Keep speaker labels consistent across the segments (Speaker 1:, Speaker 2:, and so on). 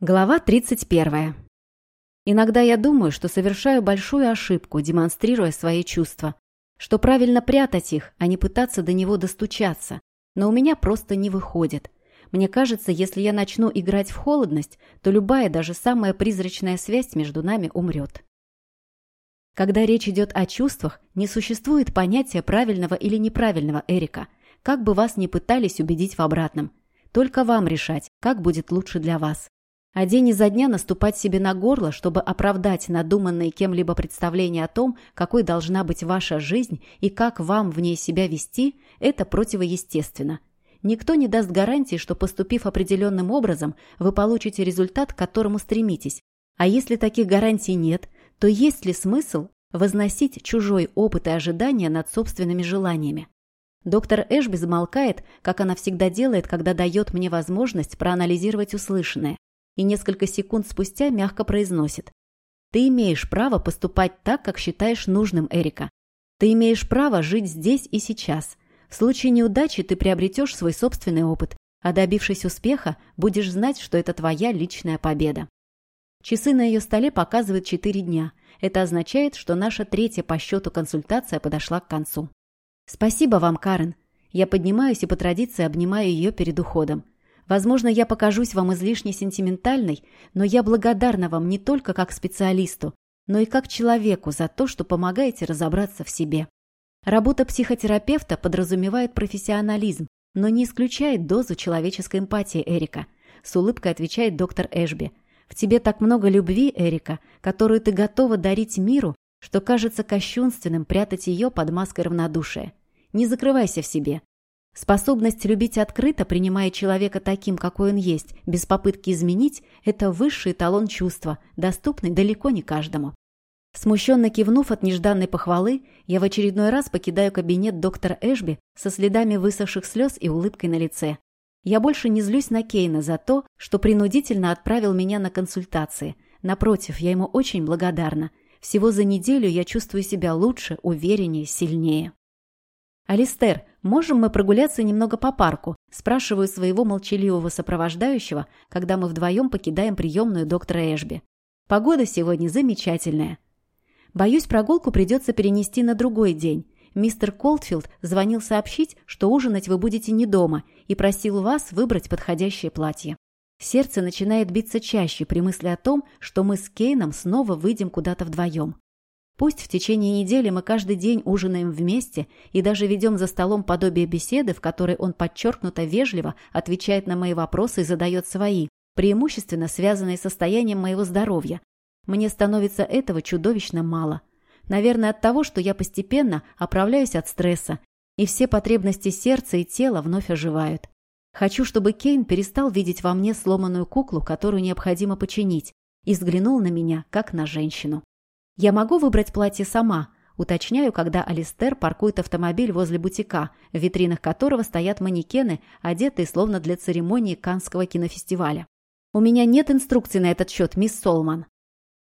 Speaker 1: Глава 31. Иногда я думаю, что совершаю большую ошибку, демонстрируя свои чувства, что правильно прятать их, а не пытаться до него достучаться. Но у меня просто не выходит. Мне кажется, если я начну играть в холодность, то любая, даже самая призрачная связь между нами умрет. Когда речь идет о чувствах, не существует понятия правильного или неправильного Эрика, как бы вас ни пытались убедить в обратном. Только вам решать, как будет лучше для вас. А день изо дня наступать себе на горло, чтобы оправдать надуманные кем-либо представления о том, какой должна быть ваша жизнь и как вам в ней себя вести, это противоестественно. Никто не даст гарантии, что поступив определенным образом, вы получите результат, к которому стремитесь. А если таких гарантий нет, то есть ли смысл возносить чужой опыт и ожидания над собственными желаниями? Доктор Эшби замолкает, как она всегда делает, когда дает мне возможность проанализировать услышанное и несколько секунд спустя мягко произносит. «Ты имеешь право поступать так, как считаешь нужным, Эрика. Ты имеешь право жить здесь и сейчас. В случае неудачи ты приобретешь свой собственный опыт, а добившись успеха, будешь знать, что это твоя личная победа». Часы на ее столе показывают четыре дня. Это означает, что наша третья по счету консультация подошла к концу. «Спасибо вам, Карен». Я поднимаюсь и по традиции обнимаю ее перед уходом. Возможно, я покажусь вам излишне сентиментальной, но я благодарна вам не только как специалисту, но и как человеку за то, что помогаете разобраться в себе. Работа психотерапевта подразумевает профессионализм, но не исключает дозу человеческой эмпатии Эрика. С улыбкой отвечает доктор Эшби. В тебе так много любви, Эрика, которую ты готова дарить миру, что кажется кощунственным прятать ее под маской равнодушия. Не закрывайся в себе. Способность любить открыто, принимая человека таким, какой он есть, без попытки изменить – это высший эталон чувства, доступный далеко не каждому. Смущенно кивнув от нежданной похвалы, я в очередной раз покидаю кабинет доктора Эшби со следами высохших слез и улыбкой на лице. Я больше не злюсь на Кейна за то, что принудительно отправил меня на консультации. Напротив, я ему очень благодарна. Всего за неделю я чувствую себя лучше, увереннее, сильнее. «Алистер, можем мы прогуляться немного по парку?» – спрашиваю своего молчаливого сопровождающего, когда мы вдвоем покидаем приемную доктора Эшби. «Погода сегодня замечательная». Боюсь, прогулку придется перенести на другой день. Мистер Колтфилд звонил сообщить, что ужинать вы будете не дома, и просил вас выбрать подходящее платье. Сердце начинает биться чаще при мысли о том, что мы с Кейном снова выйдем куда-то вдвоем. Пусть в течение недели мы каждый день ужинаем вместе и даже ведем за столом подобие беседы, в которой он подчеркнуто вежливо отвечает на мои вопросы и задает свои, преимущественно связанные с состоянием моего здоровья. Мне становится этого чудовищно мало. Наверное, от того, что я постепенно оправляюсь от стресса, и все потребности сердца и тела вновь оживают. Хочу, чтобы Кейн перестал видеть во мне сломанную куклу, которую необходимо починить, и взглянул на меня, как на женщину. «Я могу выбрать платье сама», Уточняю, когда Алистер паркует автомобиль возле бутика, в витринах которого стоят манекены, одетые словно для церемонии Канского кинофестиваля. «У меня нет инструкций на этот счет, мисс Солман».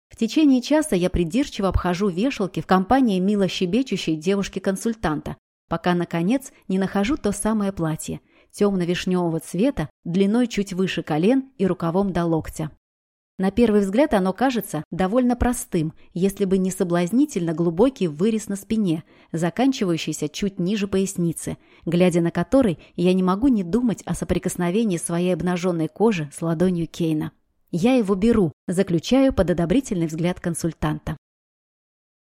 Speaker 1: В течение часа я придирчиво обхожу вешалки в компании мило щебечущей девушки-консультанта, пока, наконец, не нахожу то самое платье, темно-вишневого цвета, длиной чуть выше колен и рукавом до локтя. На первый взгляд оно кажется довольно простым, если бы не соблазнительно глубокий вырез на спине, заканчивающийся чуть ниже поясницы, глядя на который я не могу не думать о соприкосновении своей обнаженной кожи с ладонью Кейна. Я его беру, заключаю под одобрительный взгляд консультанта.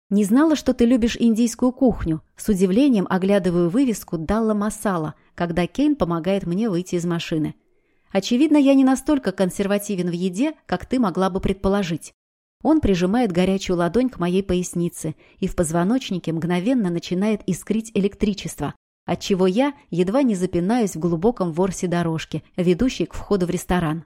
Speaker 1: «Не знала, что ты любишь индийскую кухню», с удивлением оглядываю вывеску «Далла Масала», когда Кейн помогает мне выйти из машины. Очевидно, я не настолько консервативен в еде, как ты могла бы предположить. Он прижимает горячую ладонь к моей пояснице, и в позвоночнике мгновенно начинает искрить электричество, отчего я едва не запинаюсь в глубоком ворсе дорожки, ведущей к входу в ресторан.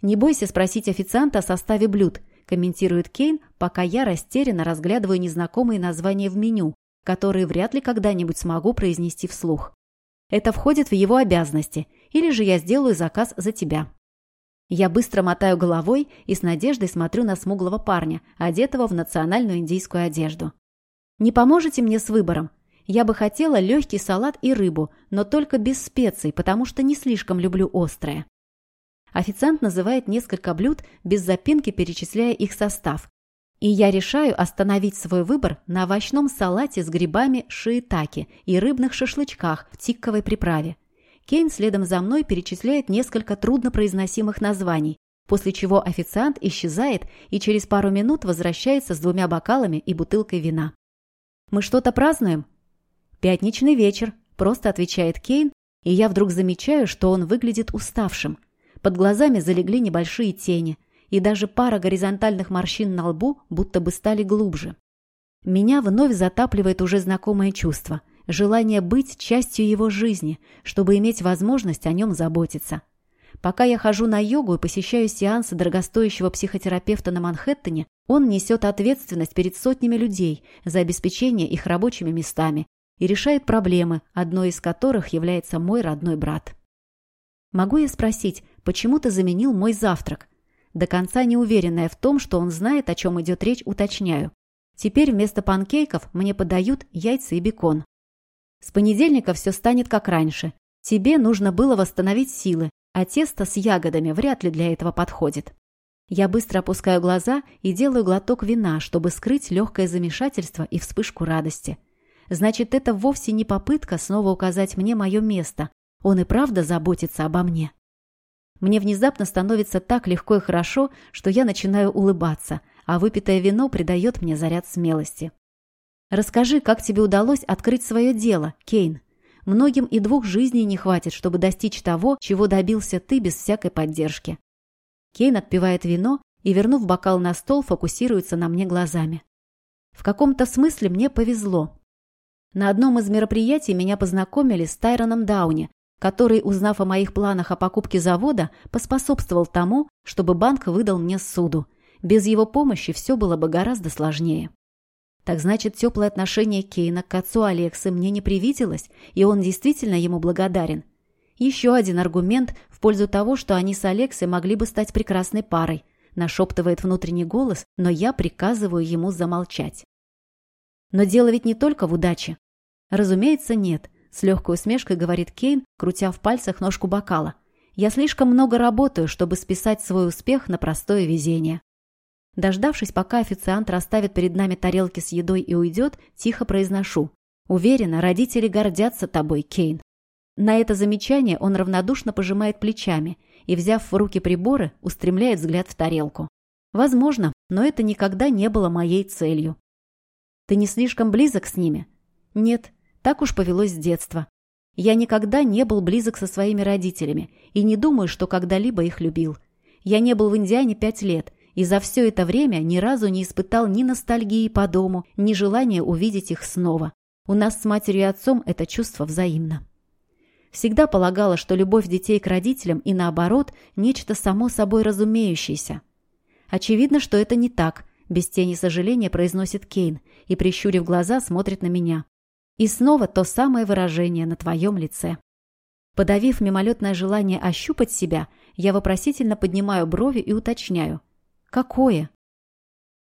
Speaker 1: «Не бойся спросить официанта о составе блюд», комментирует Кейн, пока я растерянно разглядываю незнакомые названия в меню, которые вряд ли когда-нибудь смогу произнести вслух. Это входит в его обязанности, или же я сделаю заказ за тебя. Я быстро мотаю головой и с надеждой смотрю на смуглого парня, одетого в национальную индийскую одежду. «Не поможете мне с выбором? Я бы хотела легкий салат и рыбу, но только без специй, потому что не слишком люблю острое». Официант называет несколько блюд, без запинки перечисляя их состав. И я решаю остановить свой выбор на овощном салате с грибами шиитаки и рыбных шашлычках в тикковой приправе. Кейн следом за мной перечисляет несколько труднопроизносимых названий, после чего официант исчезает и через пару минут возвращается с двумя бокалами и бутылкой вина. «Мы что-то празднуем?» «Пятничный вечер», – просто отвечает Кейн, и я вдруг замечаю, что он выглядит уставшим. Под глазами залегли небольшие тени – и даже пара горизонтальных морщин на лбу будто бы стали глубже. Меня вновь затапливает уже знакомое чувство – желание быть частью его жизни, чтобы иметь возможность о нем заботиться. Пока я хожу на йогу и посещаю сеансы дорогостоящего психотерапевта на Манхэттене, он несет ответственность перед сотнями людей за обеспечение их рабочими местами и решает проблемы, одной из которых является мой родной брат. Могу я спросить, почему ты заменил мой завтрак? До конца не уверенная в том, что он знает, о чем идет речь, уточняю. Теперь вместо панкейков мне подают яйца и бекон. С понедельника все станет как раньше. Тебе нужно было восстановить силы, а тесто с ягодами вряд ли для этого подходит. Я быстро опускаю глаза и делаю глоток вина, чтобы скрыть легкое замешательство и вспышку радости. Значит, это вовсе не попытка снова указать мне мое место. Он и правда заботится обо мне. Мне внезапно становится так легко и хорошо, что я начинаю улыбаться, а выпитое вино придает мне заряд смелости. Расскажи, как тебе удалось открыть свое дело, Кейн. Многим и двух жизней не хватит, чтобы достичь того, чего добился ты без всякой поддержки. Кейн отпивает вино и, вернув бокал на стол, фокусируется на мне глазами. В каком-то смысле мне повезло. На одном из мероприятий меня познакомили с Тайроном Дауни, который, узнав о моих планах о покупке завода, поспособствовал тому, чтобы банк выдал мне суду. Без его помощи все было бы гораздо сложнее. Так значит, теплое отношение Кейна к отцу Алексы мне не привиделось, и он действительно ему благодарен. Еще один аргумент в пользу того, что они с Алексой могли бы стать прекрасной парой. Нашептывает внутренний голос, но я приказываю ему замолчать. Но дело ведь не только в удаче. Разумеется, нет. С легкой усмешкой говорит Кейн, крутя в пальцах ножку бокала. «Я слишком много работаю, чтобы списать свой успех на простое везение». Дождавшись, пока официант расставит перед нами тарелки с едой и уйдет, тихо произношу. «Уверена, родители гордятся тобой, Кейн». На это замечание он равнодушно пожимает плечами и, взяв в руки приборы, устремляет взгляд в тарелку. Возможно, но это никогда не было моей целью. «Ты не слишком близок с ними?» «Нет, так уж повелось с детства. Я никогда не был близок со своими родителями и не думаю, что когда-либо их любил. Я не был в Индиане пять лет и за все это время ни разу не испытал ни ностальгии по дому, ни желания увидеть их снова. У нас с матерью и отцом это чувство взаимно. Всегда полагала, что любовь детей к родителям и наоборот – нечто само собой разумеющееся. Очевидно, что это не так, без тени сожаления произносит Кейн и, прищурив глаза, смотрит на меня. И снова то самое выражение на твоем лице. Подавив мимолетное желание ощупать себя, я вопросительно поднимаю брови и уточняю. «Какое?»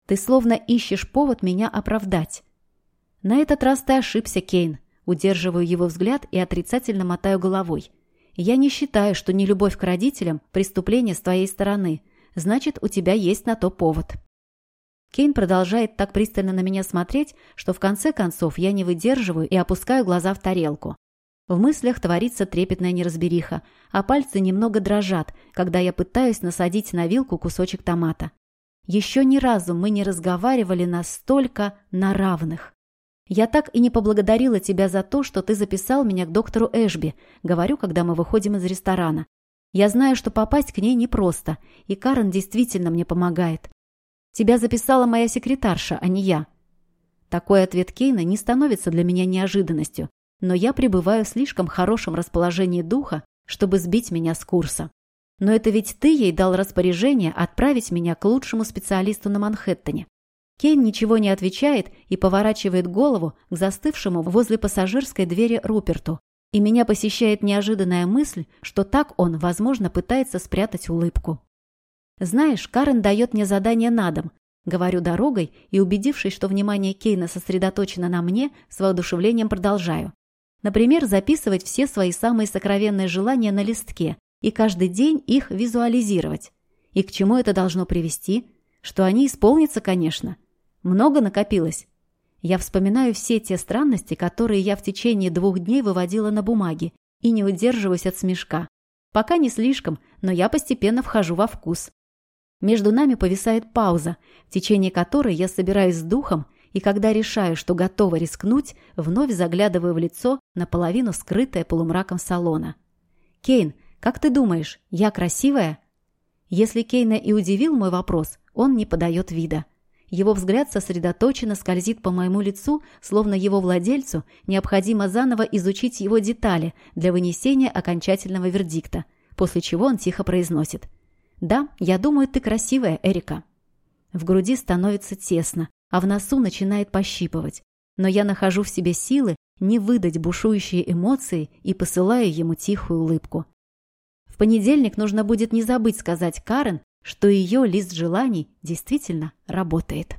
Speaker 1: «Ты словно ищешь повод меня оправдать». «На этот раз ты ошибся, Кейн». Удерживаю его взгляд и отрицательно мотаю головой. «Я не считаю, что нелюбовь к родителям – преступление с твоей стороны. Значит, у тебя есть на то повод». Кейн продолжает так пристально на меня смотреть, что в конце концов я не выдерживаю и опускаю глаза в тарелку. В мыслях творится трепетная неразбериха, а пальцы немного дрожат, когда я пытаюсь насадить на вилку кусочек томата. Еще ни разу мы не разговаривали настолько на равных. «Я так и не поблагодарила тебя за то, что ты записал меня к доктору Эшби», говорю, когда мы выходим из ресторана. «Я знаю, что попасть к ней непросто, и Карен действительно мне помогает. Тебя записала моя секретарша, а не я». Такой ответ Кейна не становится для меня неожиданностью, но я пребываю в слишком хорошем расположении духа, чтобы сбить меня с курса. Но это ведь ты ей дал распоряжение отправить меня к лучшему специалисту на Манхэттене. Кейн ничего не отвечает и поворачивает голову к застывшему возле пассажирской двери Руперту. И меня посещает неожиданная мысль, что так он, возможно, пытается спрятать улыбку. «Знаешь, Карен дает мне задание на дом», — говорю дорогой и, убедившись, что внимание Кейна сосредоточено на мне, с воодушевлением продолжаю. Например, записывать все свои самые сокровенные желания на листке и каждый день их визуализировать. И к чему это должно привести? Что они исполнятся, конечно. Много накопилось. Я вспоминаю все те странности, которые я в течение двух дней выводила на бумаге, и не удерживаюсь от смешка. Пока не слишком, но я постепенно вхожу во вкус. Между нами повисает пауза, в течение которой я собираюсь с духом, и когда решаю, что готова рискнуть, вновь заглядываю в лицо, наполовину скрытое полумраком салона. «Кейн, как ты думаешь, я красивая?» Если Кейна и удивил мой вопрос, он не подает вида. Его взгляд сосредоточенно скользит по моему лицу, словно его владельцу необходимо заново изучить его детали для вынесения окончательного вердикта, после чего он тихо произносит. «Да, я думаю, ты красивая, Эрика». В груди становится тесно, а в носу начинает пощипывать. Но я нахожу в себе силы не выдать бушующие эмоции и посылаю ему тихую улыбку. В понедельник нужно будет не забыть сказать Карен, что ее лист желаний действительно работает.